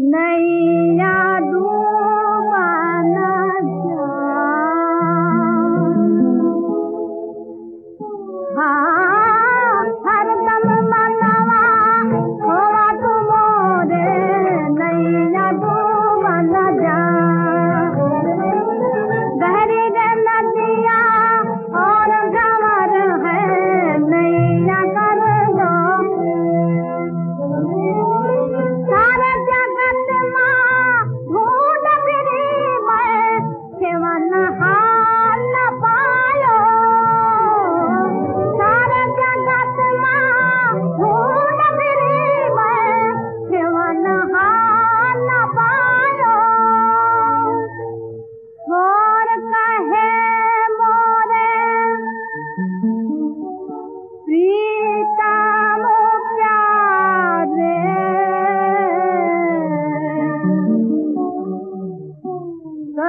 नहीं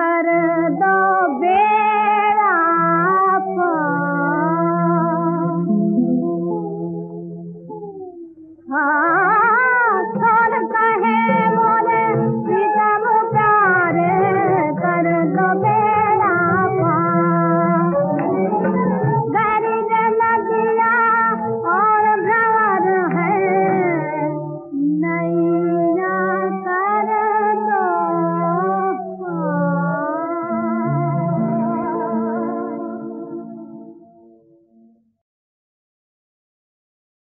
பாரா